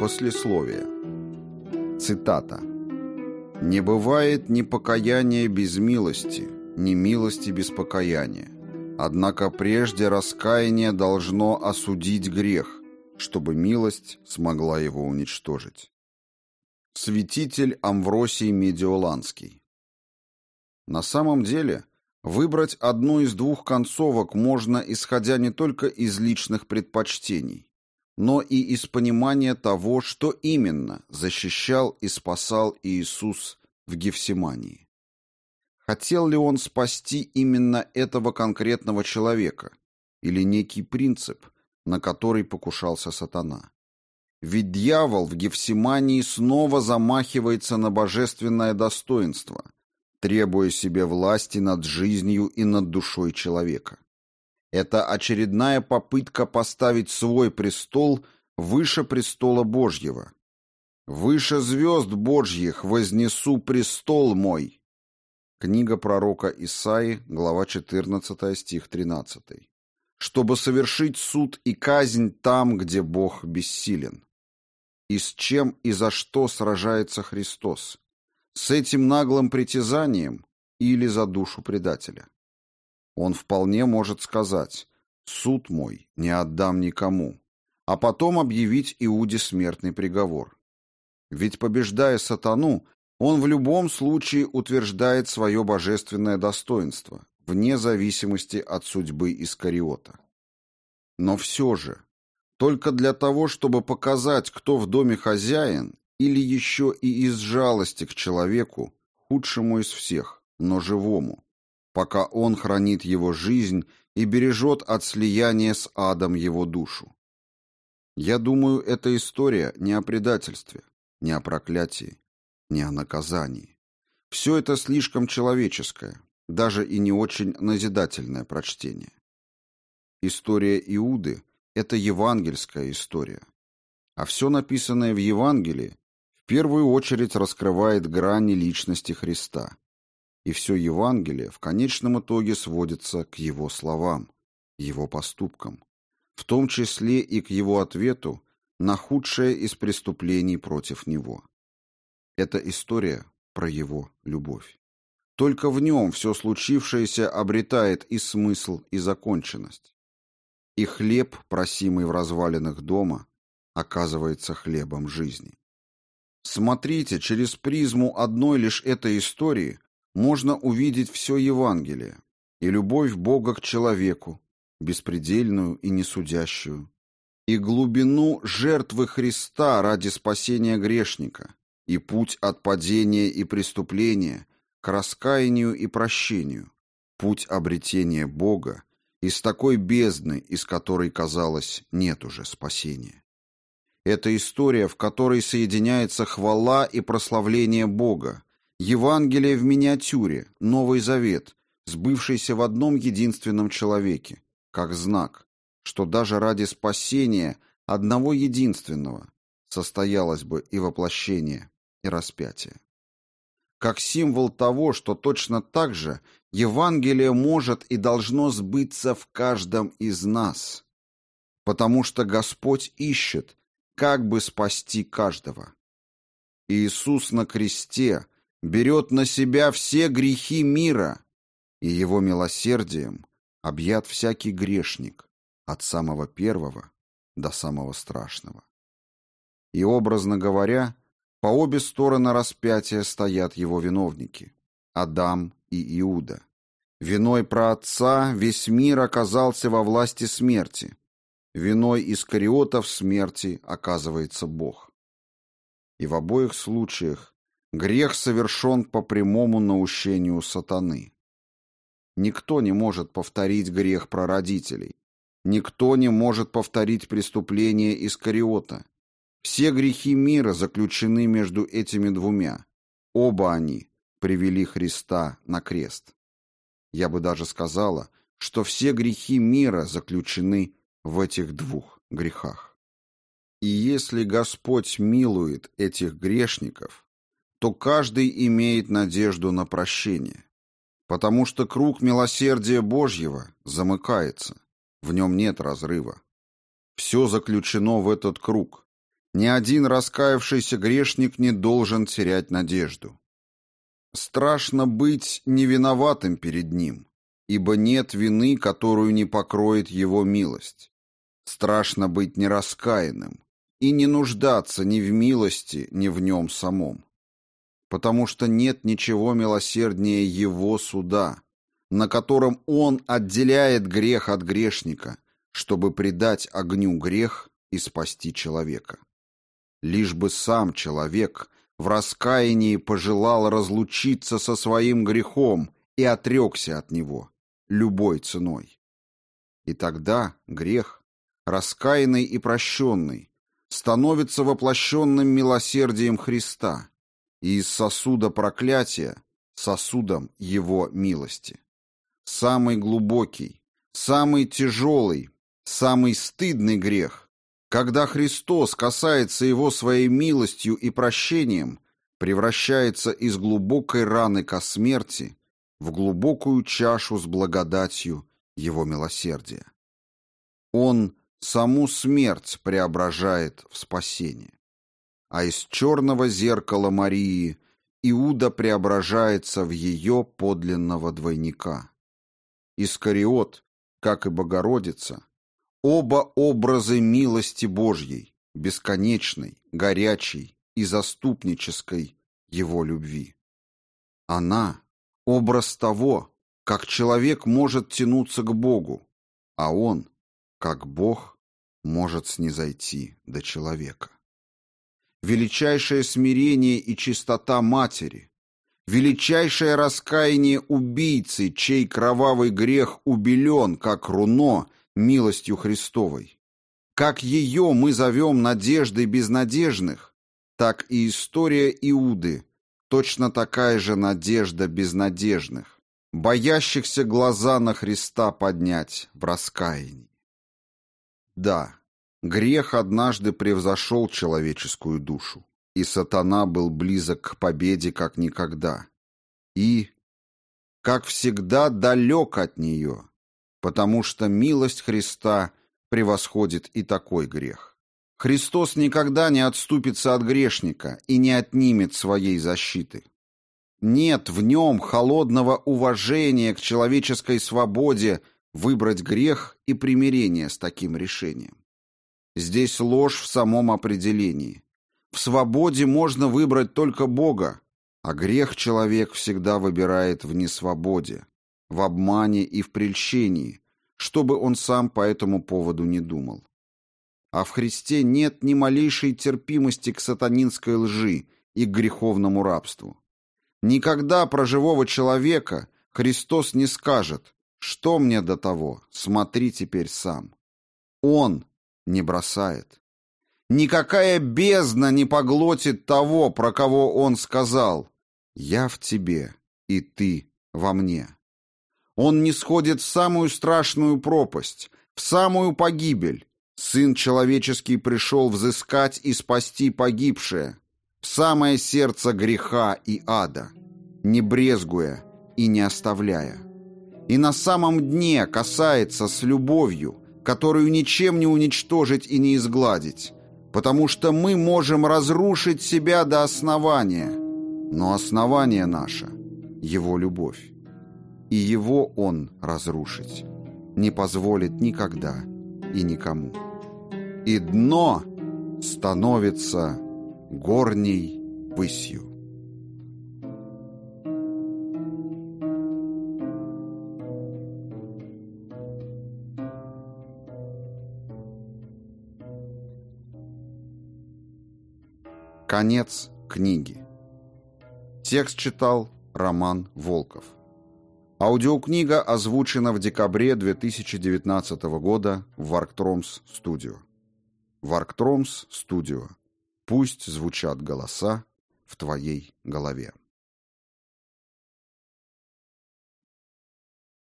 Послесловие. Цитата. «Не бывает ни покаяния без милости, ни милости без покаяния. Однако прежде раскаяние должно осудить грех, чтобы милость смогла его уничтожить». Святитель Амвросий Медиоланский. На самом деле, выбрать одну из двух концовок можно, исходя не только из личных предпочтений, но и из понимания того, что именно защищал и спасал Иисус в Гефсимании. Хотел ли он спасти именно этого конкретного человека или некий принцип, на который покушался сатана? Ведь дьявол в Гефсимании снова замахивается на божественное достоинство, требуя себе власти над жизнью и над душой человека. Это очередная попытка поставить свой престол выше престола Божьего. «Выше звезд Божьих вознесу престол мой». Книга пророка Исаи, глава 14, стих 13. «Чтобы совершить суд и казнь там, где Бог бессилен». И с чем и за что сражается Христос? С этим наглым притязанием или за душу предателя? Он вполне может сказать «Суд мой не отдам никому», а потом объявить Иуде смертный приговор. Ведь, побеждая сатану, он в любом случае утверждает свое божественное достоинство, вне зависимости от судьбы Искариота. Но все же, только для того, чтобы показать, кто в доме хозяин, или еще и из жалости к человеку, худшему из всех, но живому, пока он хранит его жизнь и бережет от слияния с адом его душу. Я думаю, эта история не о предательстве, не о проклятии, не о наказании. Все это слишком человеческое, даже и не очень назидательное прочтение. История Иуды – это евангельская история. А все написанное в Евангелии в первую очередь раскрывает грани личности Христа, и все Евангелие в конечном итоге сводится к его словам, его поступкам, в том числе и к его ответу на худшее из преступлений против него. Это история про его любовь. Только в нем все случившееся обретает и смысл, и законченность. И хлеб, просимый в развалинах дома, оказывается хлебом жизни. Смотрите, через призму одной лишь этой истории можно увидеть все Евангелие и любовь Бога к человеку, беспредельную и несудящую, и глубину жертвы Христа ради спасения грешника, и путь от падения и преступления к раскаянию и прощению, путь обретения Бога из такой бездны, из которой, казалось, нет уже спасения. Это история, в которой соединяется хвала и прославление Бога, Евангелие в миниатюре, Новый Завет, сбывшийся в одном единственном человеке, как знак, что даже ради спасения одного единственного состоялось бы и воплощение, и распятие. Как символ того, что точно так же Евангелие может и должно сбыться в каждом из нас, потому что Господь ищет, как бы спасти каждого. Иисус на кресте – берет на себя все грехи мира, и его милосердием объят всякий грешник, от самого первого до самого страшного. И, образно говоря, по обе стороны распятия стоят его виновники – Адам и Иуда. Виной про отца весь мир оказался во власти смерти. Виной Искариота в смерти оказывается Бог. И в обоих случаях Грех совершен по прямому наущению сатаны. Никто не может повторить грех прародителей. Никто не может повторить преступление Искариота. Все грехи мира заключены между этими двумя. Оба они привели Христа на крест. Я бы даже сказала, что все грехи мира заключены в этих двух грехах. И если Господь милует этих грешников, то каждый имеет надежду на прощение. Потому что круг милосердия Божьего замыкается, в нем нет разрыва. Все заключено в этот круг, Ни один раскаявшийся грешник не должен терять надежду. Страшно быть невиноватым перед Ним, ибо нет вины, которую не покроет Его милость. Страшно быть нераскаянным и не нуждаться ни в милости, ни в Нем самом. Потому что нет ничего милосерднее Его суда, на котором Он отделяет грех от грешника, чтобы предать огню грех и спасти человека. Лишь бы сам человек в раскаянии пожелал разлучиться со своим грехом и отрекся от него любой ценой. И тогда грех, раскаянный и прощенный, становится воплощенным милосердием Христа и из сосуда проклятия сосудом Его милости. Самый глубокий, самый тяжелый, самый стыдный грех когда Христос касается его своей милостью и прощением, превращается из глубокой раны ко смерти в глубокую чашу с благодатью его милосердия. Он саму смерть преображает в спасение. А из черного зеркала Марии Иуда преображается в ее подлинного двойника. Искариот, как и Богородица, Оба образы милости Божьей, бесконечной, горячей и заступнической Его любви. Она — образ того, как человек может тянуться к Богу, а Он, как Бог, может снизойти до человека. Величайшее смирение и чистота матери, величайшее раскаяние убийцы, чей кровавый грех убелен, как руно — милостью Христовой. Как ее мы зовем надеждой безнадежных, так и история Иуды точно такая же надежда безнадежных, боящихся глаза на Христа поднять в раскаянии. Да, грех однажды превзошел человеческую душу, и сатана был близок к победе как никогда. И, как всегда, далек от нее, потому что милость Христа превосходит и такой грех. Христос никогда не отступится от грешника и не отнимет своей защиты. Нет в нем холодного уважения к человеческой свободе выбрать грех и примирение с таким решением. Здесь ложь в самом определении. В свободе можно выбрать только Бога, а грех человек всегда выбирает в несвободе, в обмане и в прельщении, чтобы он сам по этому поводу не думал. А в Христе нет ни малейшей терпимости к сатанинской лжи и к греховному рабству. Никогда про живого человека Христос не скажет «Что мне до того? Смотри теперь сам». Он не бросает. Никакая бездна не поглотит того, про кого он сказал «Я в тебе, и ты во мне». Он не сходит в самую страшную пропасть, в самую погибель. Сын человеческий пришел взыскать и спасти погибшее, в самое сердце греха и ада, не брезгуя и не оставляя. И на самом дне касается с любовью, которую ничем не уничтожить и не изгладить, потому что мы можем разрушить себя до основания, но основание наше — его любовь и его он разрушить не позволит никогда и никому. И дно становится горней высью. Конец книги. Текст читал Роман Волков. Аудиокнига озвучена в декабре 2019 года в Варктромс Студио. Варктромс Студио. Пусть звучат голоса в твоей голове.